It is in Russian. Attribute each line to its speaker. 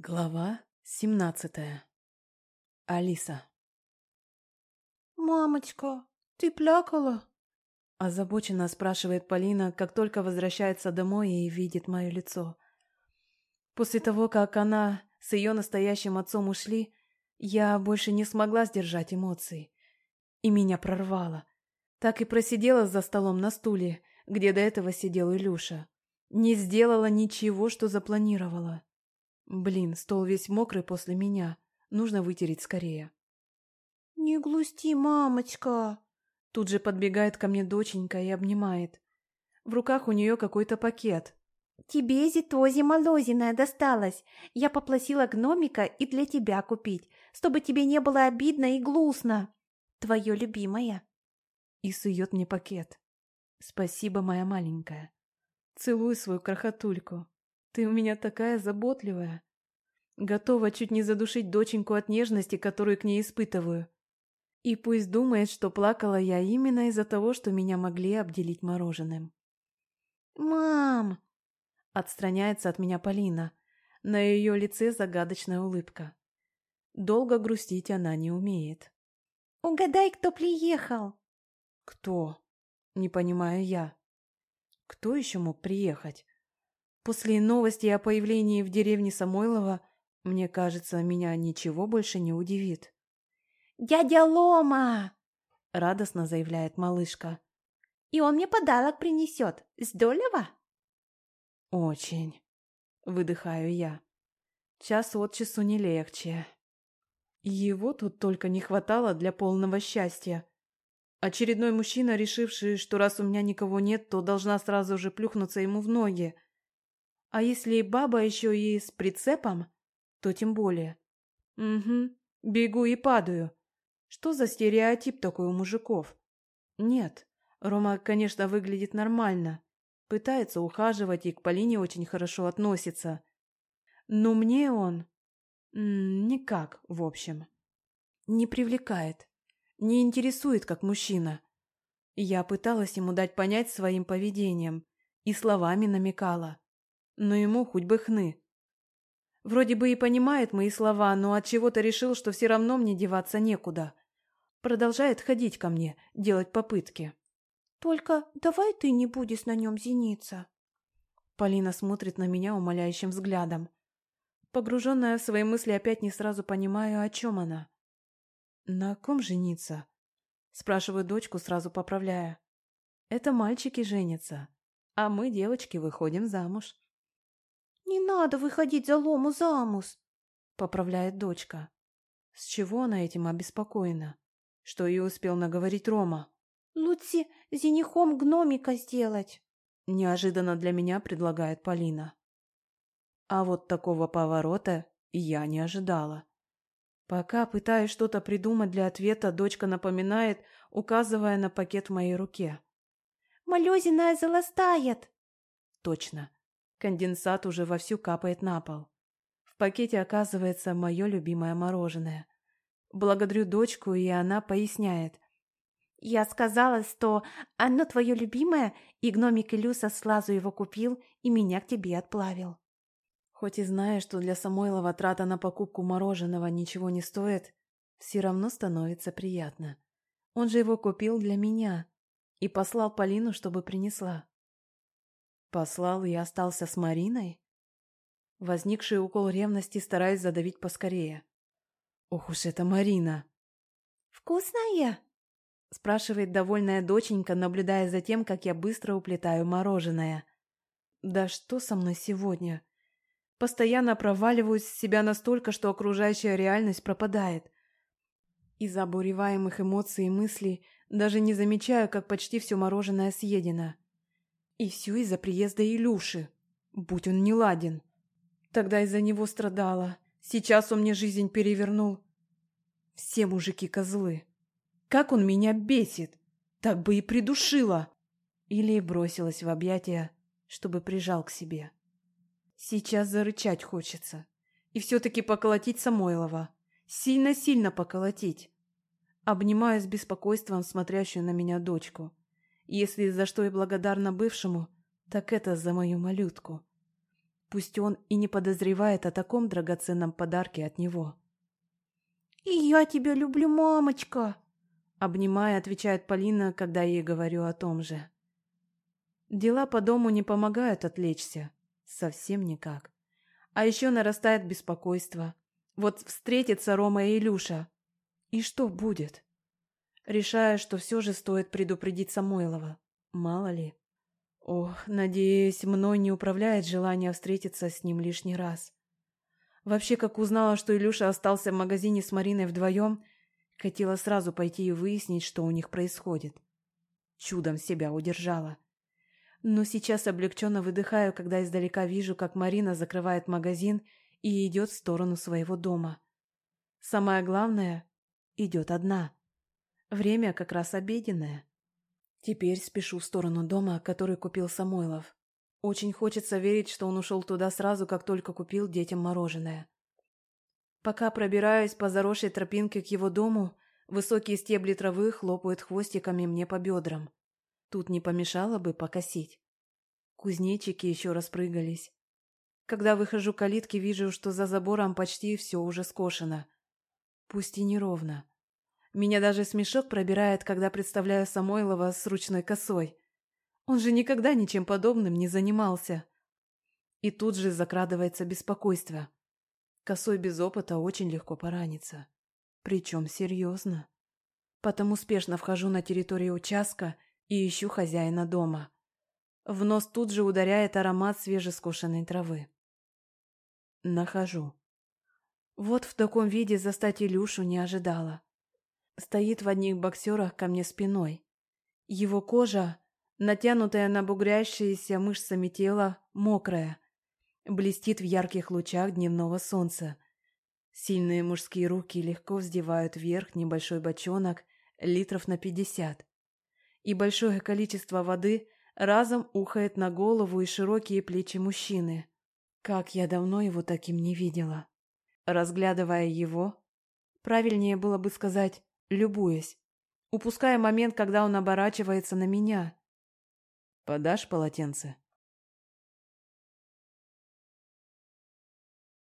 Speaker 1: Глава семнадцатая. Алиса.
Speaker 2: «Мамочка, ты плакала?»
Speaker 1: Озабоченно спрашивает Полина, как только возвращается домой и видит мое лицо. После того, как она с ее настоящим отцом ушли, я больше не смогла сдержать эмоций. И меня прорвало. Так и просидела за столом на стуле, где до этого сидел Илюша. Не сделала ничего, что запланировала. Блин, стол весь мокрый после меня. Нужно вытереть скорее.
Speaker 2: «Не глусти, мамочка!»
Speaker 1: Тут же подбегает ко мне доченька и обнимает. В руках у нее какой-то пакет.
Speaker 2: «Тебе зитози молозиная досталась. Я попросила гномика и для тебя купить, чтобы тебе не было обидно и грустно. Твое любимое».
Speaker 1: И сует мне пакет. «Спасибо, моя маленькая. Целую свою крохотульку. Ты у меня такая заботливая. Готова чуть не задушить доченьку от нежности, которую к ней испытываю. И пусть думает, что плакала я именно из-за того, что меня могли обделить мороженым.
Speaker 2: «Мам!»
Speaker 1: Отстраняется от меня Полина. На ее лице загадочная улыбка. Долго грустить она не умеет.
Speaker 2: «Угадай, кто приехал!»
Speaker 1: «Кто?» Не понимаю я. Кто еще мог приехать? После новости о появлении в деревне Самойлова, мне кажется, меня ничего больше не удивит.
Speaker 2: «Дядя Лома!»
Speaker 1: — радостно заявляет малышка.
Speaker 2: «И он мне подарок принесет. Здорово?»
Speaker 1: «Очень», — выдыхаю я. Час от часу не легче. Его тут только не хватало для полного счастья. Очередной мужчина, решивший, что раз у меня никого нет, то должна сразу же плюхнуться ему в ноги. А если баба еще и с прицепом, то тем более. Угу, бегу и падаю. Что за стереотип такой у мужиков? Нет, Рома, конечно, выглядит нормально. Пытается ухаживать и к Полине очень хорошо относится. Но мне он... никак, в общем. Не привлекает. Не интересует, как мужчина. Я пыталась ему дать понять своим поведением и словами намекала но ему хоть бы хны. Вроде бы и понимает мои слова, но от чего то решил, что все равно мне деваться некуда. Продолжает ходить ко мне, делать попытки.
Speaker 2: «Только давай ты не будешь на нем зениться».
Speaker 1: Полина смотрит на меня умоляющим взглядом. Погруженная в свои мысли, опять не сразу понимаю, о чем она. «На ком жениться?» Спрашиваю дочку, сразу поправляя. «Это мальчики женятся, а мы, девочки, выходим замуж».
Speaker 2: «Не надо выходить за Лому замуж», —
Speaker 1: поправляет дочка. С чего она этим обеспокоена? Что и успел наговорить Рома?
Speaker 2: «Лучше зенихом гномика сделать», —
Speaker 1: неожиданно для меня предлагает Полина. А вот такого поворота я не ожидала. Пока пытаюсь что-то придумать для ответа, дочка напоминает, указывая на пакет в моей руке.
Speaker 2: «Малезиная заластает!»
Speaker 1: Точно. Конденсат уже вовсю капает на пол. В пакете оказывается мое любимое мороженое. Благодарю дочку, и она поясняет.
Speaker 2: «Я сказала, что оно твое любимое, и гномик Илюса слазу его купил и меня к тебе отплавил».
Speaker 1: Хоть и зная, что для Самойлова трата на покупку мороженого ничего не стоит, все равно становится приятно. Он же его купил для меня и послал Полину, чтобы принесла. Послал и остался с Мариной? Возникший укол ревности стараюсь задавить поскорее. Ох уж это Марина!
Speaker 2: «Вкусная?»
Speaker 1: спрашивает довольная доченька, наблюдая за тем, как я быстро уплетаю мороженое. Да что со мной сегодня? Постоянно проваливаюсь в себя настолько, что окружающая реальность пропадает. Из-за обуреваемых эмоций и мыслей даже не замечаю, как почти все мороженое съедено. И все из-за приезда Илюши. Будь он не ладен. Тогда из-за него страдала. Сейчас он мне жизнь перевернул. Все мужики козлы. Как он меня бесит! Так бы и придушила! Или бросилась в объятия, чтобы прижал к себе. Сейчас зарычать хочется. И все-таки поколотить Самойлова. Сильно-сильно поколотить. Обнимаю с беспокойством смотрящую на меня дочку. Если за что и благодарна бывшему, так это за мою малютку. Пусть он и не подозревает о таком драгоценном подарке от него.
Speaker 2: «И я тебя люблю, мамочка!»
Speaker 1: Обнимая, отвечает Полина, когда ей говорю о том же. Дела по дому не помогают отвлечься. Совсем никак. А еще нарастает беспокойство. Вот встретится Рома и Илюша. И что будет? Решаю, что все же стоит предупредить Самойлова. Мало ли. Ох, надеюсь, мной не управляет желание встретиться с ним лишний раз. Вообще, как узнала, что Илюша остался в магазине с Мариной вдвоем, хотела сразу пойти и выяснить, что у них происходит. Чудом себя удержала. Но сейчас облегченно выдыхаю, когда издалека вижу, как Марина закрывает магазин и идет в сторону своего дома. Самое главное, идет одна. Время как раз обеденное. Теперь спешу в сторону дома, который купил Самойлов. Очень хочется верить, что он ушел туда сразу, как только купил детям мороженое. Пока пробираюсь по заросшей тропинке к его дому, высокие стебли травы хлопают хвостиками мне по бедрам. Тут не помешало бы покосить. Кузнечики еще распрыгались. Когда выхожу к калитке, вижу, что за забором почти все уже скошено. Пусть и неровно. Меня даже смешок пробирает, когда представляю Самойлова с ручной косой. Он же никогда ничем подобным не занимался. И тут же закрадывается беспокойство. Косой без опыта очень легко поранится. Причем серьезно. Потому спешно вхожу на территорию участка и ищу хозяина дома. В нос тут же ударяет аромат свежескошенной травы. Нахожу. Вот в таком виде застать Илюшу не ожидала. Стоит в одних боксерах ко мне спиной. Его кожа, натянутая на бугрящиеся мышцами тела, мокрая, блестит в ярких лучах дневного солнца. Сильные мужские руки легко вздевают вверх небольшой бочонок литров на пятьдесят и большое количество воды разом ухает на голову и широкие плечи мужчины. Как я давно его таким не видела. Разглядывая его, правильнее было бы сказать «любуясь», упуская момент, когда он оборачивается на меня. «Подашь полотенце?»